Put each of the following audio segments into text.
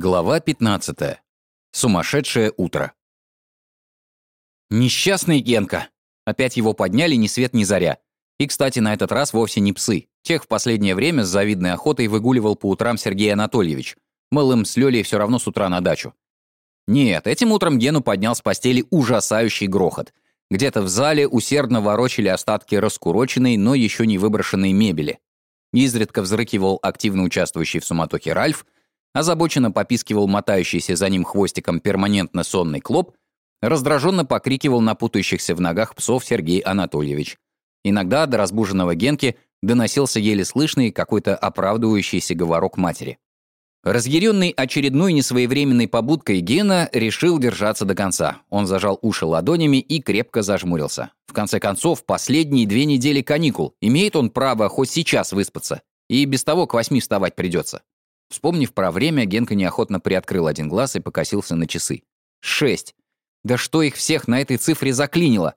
Глава 15. Сумасшедшее утро. Несчастный Генка. Опять его подняли ни свет ни заря. И, кстати, на этот раз вовсе не псы. Тех в последнее время с завидной охотой выгуливал по утрам Сергей Анатольевич. Мыл им с Лёлей все равно с утра на дачу. Нет, этим утром Гену поднял с постели ужасающий грохот. Где-то в зале усердно ворочали остатки раскуроченной, но еще не выброшенной мебели. Изредка взрыкивал активно участвующий в суматохе Ральф — озабоченно попискивал мотающийся за ним хвостиком перманентно сонный клоп, раздраженно покрикивал на путающихся в ногах псов Сергей Анатольевич. Иногда до разбуженного Генки доносился еле слышный какой-то оправдывающийся говорок матери. Разъяренный очередной несвоевременной побудкой Гена решил держаться до конца. Он зажал уши ладонями и крепко зажмурился. В конце концов, последние две недели каникул. Имеет он право хоть сейчас выспаться. И без того к восьми вставать придется. Вспомнив про время, Генка неохотно приоткрыл один глаз и покосился на часы. «Шесть! Да что их всех на этой цифре заклинило?»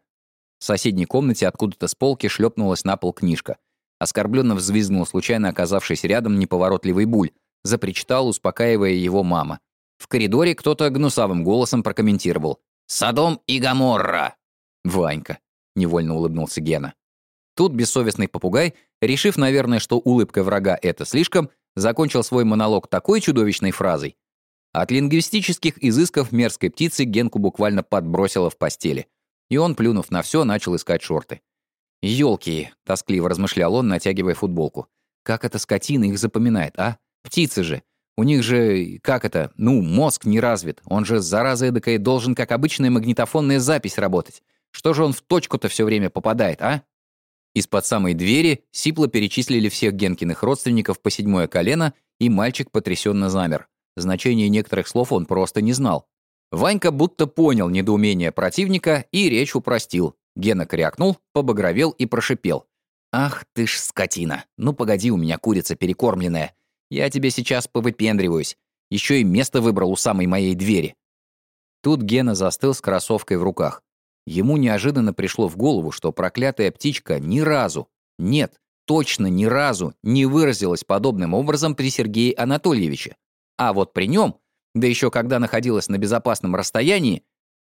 В соседней комнате откуда-то с полки шлепнулась на пол книжка. Оскорбленно взвизгнул случайно оказавшийся рядом неповоротливый буль. Запричитал, успокаивая его мама. В коридоре кто-то гнусавым голосом прокомментировал. «Содом и Гаморра!» «Ванька», — невольно улыбнулся Гена. Тут бессовестный попугай, решив, наверное, что улыбка врага — это слишком, закончил свой монолог такой чудовищной фразой. От лингвистических изысков мерзкой птицы Генку буквально подбросило в постели. И он, плюнув на все, начал искать шорты. «Елки!» — тоскливо размышлял он, натягивая футболку. «Как эта скотина их запоминает, а? Птицы же! У них же, как это, ну, мозг не развит. Он же, зараза эдакая, должен, как обычная магнитофонная запись работать. Что же он в точку-то все время попадает, а?» Из-под самой двери сипло перечислили всех Генкиных родственников по седьмое колено, и мальчик потрясенно замер. Значение некоторых слов он просто не знал. Ванька будто понял недоумение противника и речь упростил. Гена крякнул, побагровел и прошипел. «Ах ты ж скотина! Ну погоди, у меня курица перекормленная. Я тебе сейчас повыпендриваюсь. Еще и место выбрал у самой моей двери». Тут Гена застыл с кроссовкой в руках. Ему неожиданно пришло в голову, что проклятая птичка ни разу, нет, точно ни разу не выразилась подобным образом при Сергее Анатольевиче. А вот при нем, да еще когда находилась на безопасном расстоянии,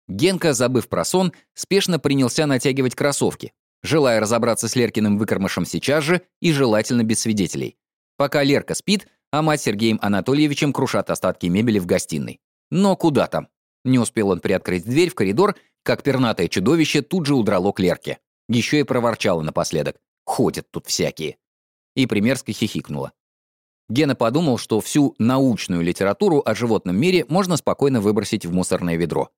Генка, забыв про сон, спешно принялся натягивать кроссовки, желая разобраться с Леркиным выкормышем сейчас же и желательно без свидетелей. Пока Лерка спит, а мать Сергеем Анатольевичем крушат остатки мебели в гостиной. Но куда там? Не успел он приоткрыть дверь в коридор, как пернатое чудовище тут же удрало к Лерке. Еще и проворчало напоследок. «Ходят тут всякие». И примерзко хихикнула. Гена подумал, что всю научную литературу о животном мире можно спокойно выбросить в мусорное ведро.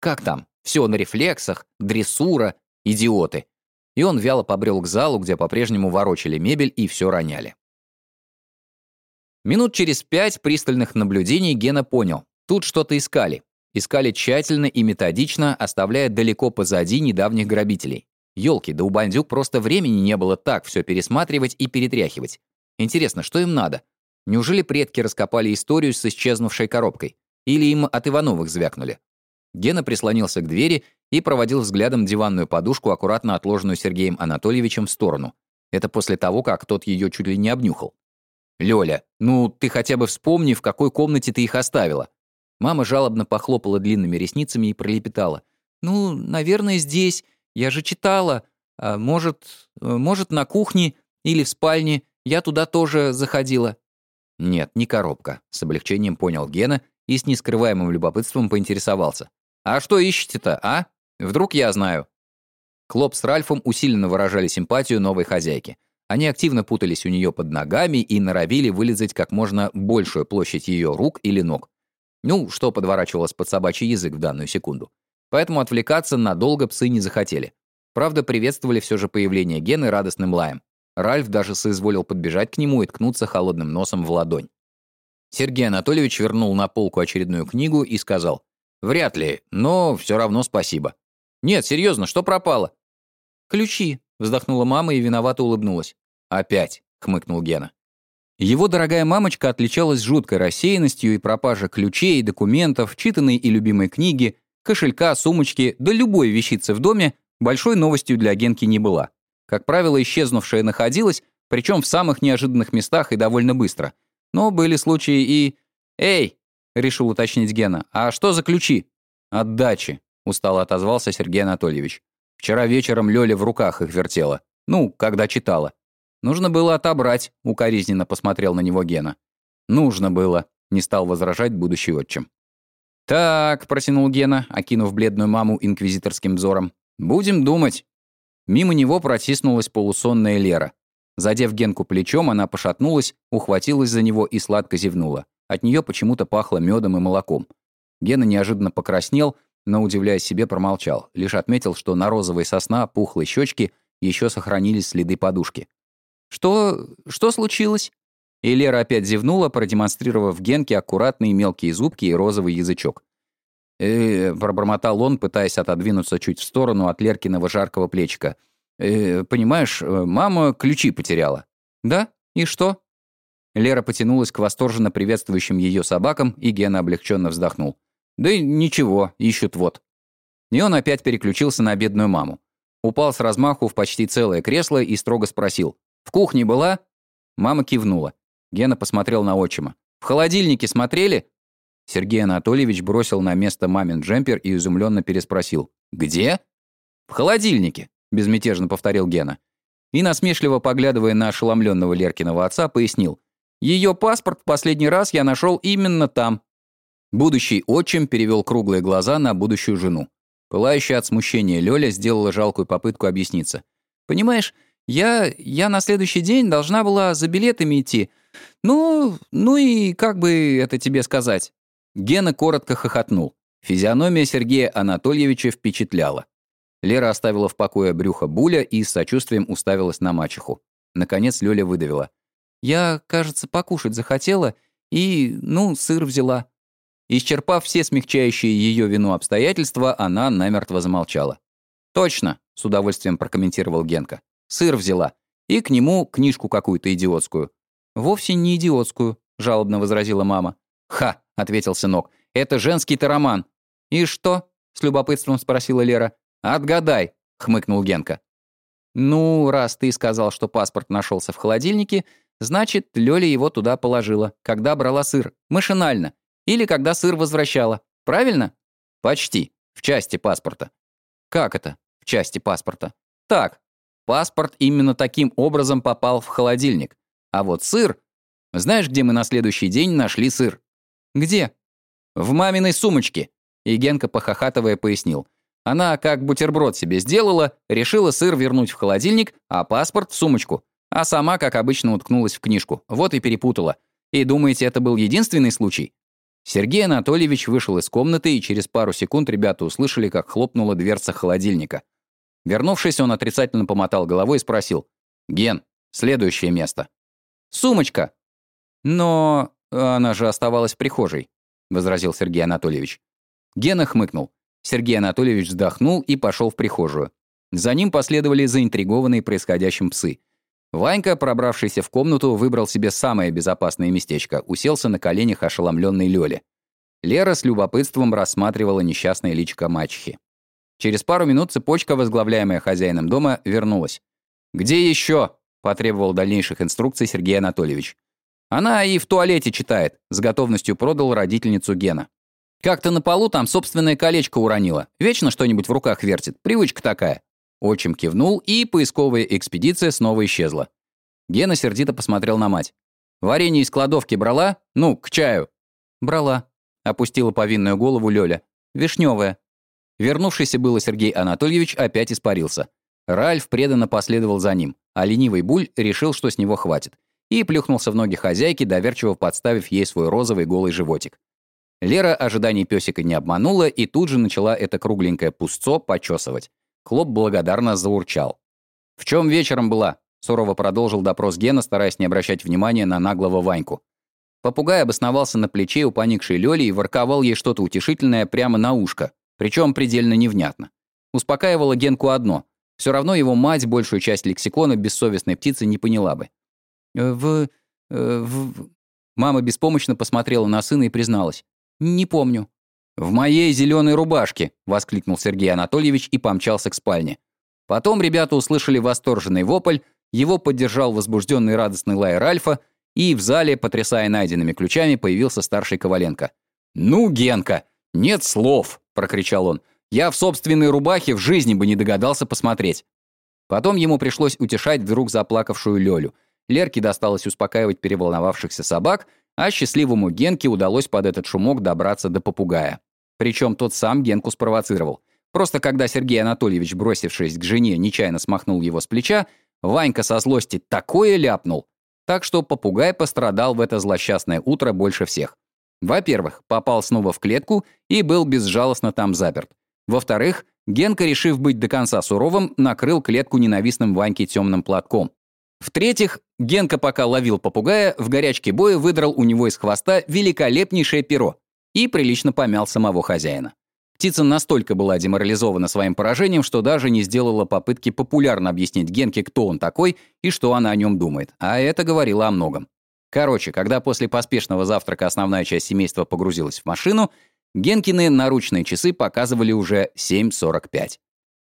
Как там? Все на рефлексах, дрессура, идиоты. И он вяло побрел к залу, где по-прежнему ворочали мебель и все роняли. Минут через пять пристальных наблюдений Гена понял. Тут что-то искали. Искали тщательно и методично, оставляя далеко позади недавних грабителей. Ёлки, да у бандюк просто времени не было так все пересматривать и перетряхивать. Интересно, что им надо? Неужели предки раскопали историю с исчезнувшей коробкой? Или им от Ивановых звякнули? Гена прислонился к двери и проводил взглядом диванную подушку, аккуратно отложенную Сергеем Анатольевичем в сторону. Это после того, как тот ее чуть ли не обнюхал. «Лёля, ну ты хотя бы вспомни, в какой комнате ты их оставила. Мама жалобно похлопала длинными ресницами и пролепетала. «Ну, наверное, здесь. Я же читала. А может, может, на кухне или в спальне. Я туда тоже заходила». «Нет, не коробка», — с облегчением понял Гена и с нескрываемым любопытством поинтересовался. «А что ищете-то, а? Вдруг я знаю?» Клоп с Ральфом усиленно выражали симпатию новой хозяйки. Они активно путались у нее под ногами и норовили вылезать как можно большую площадь ее рук или ног. Ну, что подворачивалось под собачий язык в данную секунду. Поэтому отвлекаться надолго псы не захотели. Правда, приветствовали все же появление Гены радостным лаем. Ральф даже соизволил подбежать к нему и ткнуться холодным носом в ладонь. Сергей Анатольевич вернул на полку очередную книгу и сказал, «Вряд ли, но все равно спасибо». «Нет, серьезно, что пропало?» «Ключи», — вздохнула мама и виновато улыбнулась. «Опять», — хмыкнул Гена. Его дорогая мамочка отличалась жуткой рассеянностью и пропажа ключей, документов, читанной и любимой книги, кошелька, сумочки, да любой вещицы в доме большой новостью для Генки не была. Как правило, исчезнувшая находилась, причем в самых неожиданных местах и довольно быстро. Но были случаи и... «Эй, — решил уточнить Гена. «А что за ключи?» «Отдачи», — устало отозвался Сергей Анатольевич. «Вчера вечером Лёля в руках их вертела. Ну, когда читала. Нужно было отобрать», — укоризненно посмотрел на него Гена. «Нужно было», — не стал возражать будущий отчим. «Так», — протянул Гена, окинув бледную маму инквизиторским взором. «Будем думать». Мимо него протиснулась полусонная Лера. Задев Генку плечом, она пошатнулась, ухватилась за него и сладко зевнула. От нее почему-то пахло медом и молоком. Гена неожиданно покраснел, но, удивляясь себе, промолчал. Лишь отметил, что на розовой сосна, пухлой щечки еще сохранились следы подушки. «Что... что случилось?» И Лера опять зевнула, продемонстрировав Генке аккуратные мелкие зубки и розовый язычок. «Э, пробормотал он, пытаясь отодвинуться чуть в сторону от Леркиного жаркого плечика. «Э, понимаешь, мама ключи потеряла». «Да? И что?» Лера потянулась к восторженно приветствующим ее собакам, и Гена облегченно вздохнул. «Да ничего, ищут вот». И он опять переключился на бедную маму. Упал с размаху в почти целое кресло и строго спросил. «В кухне была?» Мама кивнула. Гена посмотрел на отчима. «В холодильнике смотрели?» Сергей Анатольевич бросил на место мамин джемпер и изумленно переспросил. «Где?» «В холодильнике», — безмятежно повторил Гена. И, насмешливо поглядывая на ошеломленного Леркиного отца, пояснил. «Ее паспорт в последний раз я нашел именно там». Будущий отчим перевел круглые глаза на будущую жену. Пылающая от смущения Лёля сделала жалкую попытку объясниться. «Понимаешь, я... я на следующий день должна была за билетами идти. Ну... ну и как бы это тебе сказать?» Гена коротко хохотнул. Физиономия Сергея Анатольевича впечатляла. Лера оставила в покое брюхо Буля и с сочувствием уставилась на мачеху. Наконец Лёля выдавила. «Я, кажется, покушать захотела и, ну, сыр взяла». Исчерпав все смягчающие ее вину обстоятельства, она намертво замолчала. «Точно», — с удовольствием прокомментировал Генка. «Сыр взяла. И к нему книжку какую-то идиотскую». «Вовсе не идиотскую», — жалобно возразила мама. «Ха!» — ответил сынок. «Это женский-то роман». «И что?» — с любопытством спросила Лера. «Отгадай», — хмыкнул Генка. «Ну, раз ты сказал, что паспорт нашелся в холодильнике, значит, Лёля его туда положила, когда брала сыр. Машинально. Или когда сыр возвращала. Правильно?» «Почти. В части паспорта». «Как это? В части паспорта?» «Так. Паспорт именно таким образом попал в холодильник. А вот сыр... Знаешь, где мы на следующий день нашли сыр?» «Где?» «В маминой сумочке», — и Генка, похохатывая, пояснил. Она, как бутерброд себе сделала, решила сыр вернуть в холодильник, а паспорт в сумочку. А сама, как обычно, уткнулась в книжку. Вот и перепутала. И думаете, это был единственный случай? Сергей Анатольевич вышел из комнаты, и через пару секунд ребята услышали, как хлопнула дверца холодильника. Вернувшись, он отрицательно помотал головой и спросил. «Ген, следующее место». «Сумочка». «Но она же оставалась в прихожей», — возразил Сергей Анатольевич. Гена хмыкнул. Сергей Анатольевич вздохнул и пошел в прихожую. За ним последовали заинтригованные происходящим псы. Ванька, пробравшийся в комнату, выбрал себе самое безопасное местечко, уселся на коленях ошеломленной Лёли. Лера с любопытством рассматривала несчастное личико мачехи. Через пару минут цепочка, возглавляемая хозяином дома, вернулась. «Где еще?» – потребовал дальнейших инструкций Сергей Анатольевич. «Она и в туалете читает», – с готовностью продал родительницу Гена. Как-то на полу там собственное колечко уронила. Вечно что-нибудь в руках вертит. Привычка такая». Отчим кивнул, и поисковая экспедиция снова исчезла. Гена сердито посмотрел на мать. «Варенье из кладовки брала? Ну, к чаю». «Брала», — опустила повинную голову Лёля. «Вишнёвая». Вернувшийся было Сергей Анатольевич опять испарился. Ральф преданно последовал за ним, а ленивый Буль решил, что с него хватит, и плюхнулся в ноги хозяйки, доверчиво подставив ей свой розовый голый животик. Лера ожиданий песика не обманула и тут же начала это кругленькое пустцо почесывать. Хлоп благодарно заурчал. «В чем вечером была?» — сурово продолжил допрос Гена, стараясь не обращать внимания на наглого Ваньку. Попугай обосновался на плече у поникшей Лёли и ворковал ей что-то утешительное прямо на ушко, причем предельно невнятно. Успокаивало Генку одно. Все равно его мать большую часть лексикона бессовестной птицы не поняла бы. «Э, «В... Э, в...» Мама беспомощно посмотрела на сына и призналась. «Не помню». «В моей зеленой рубашке!» — воскликнул Сергей Анатольевич и помчался к спальне. Потом ребята услышали восторженный вопль, его поддержал возбужденный радостный лай Ральфа, и в зале, потрясая найденными ключами, появился старший Коваленко. «Ну, Генка, нет слов!» — прокричал он. «Я в собственной рубахе в жизни бы не догадался посмотреть». Потом ему пришлось утешать вдруг заплакавшую Лёлю. Лерке досталось успокаивать переволновавшихся собак, а счастливому Генке удалось под этот шумок добраться до попугая. Причем тот сам Генку спровоцировал. Просто когда Сергей Анатольевич, бросившись к жене, нечаянно смахнул его с плеча, Ванька со злости такое ляпнул. Так что попугай пострадал в это злосчастное утро больше всех. Во-первых, попал снова в клетку и был безжалостно там заперт. Во-вторых, Генка, решив быть до конца суровым, накрыл клетку ненавистным Ваньке темным платком. В-третьих, Генка, пока ловил попугая, в горячке боя выдрал у него из хвоста великолепнейшее перо и прилично помял самого хозяина. Птица настолько была деморализована своим поражением, что даже не сделала попытки популярно объяснить Генке, кто он такой и что она о нем думает. А это говорило о многом. Короче, когда после поспешного завтрака основная часть семейства погрузилась в машину, Генкины наручные часы показывали уже 7.45.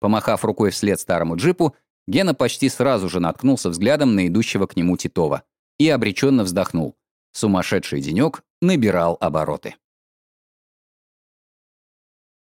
Помахав рукой вслед старому джипу, Гена почти сразу же наткнулся взглядом на идущего к нему Титова и обреченно вздохнул. Сумасшедший денек набирал обороты.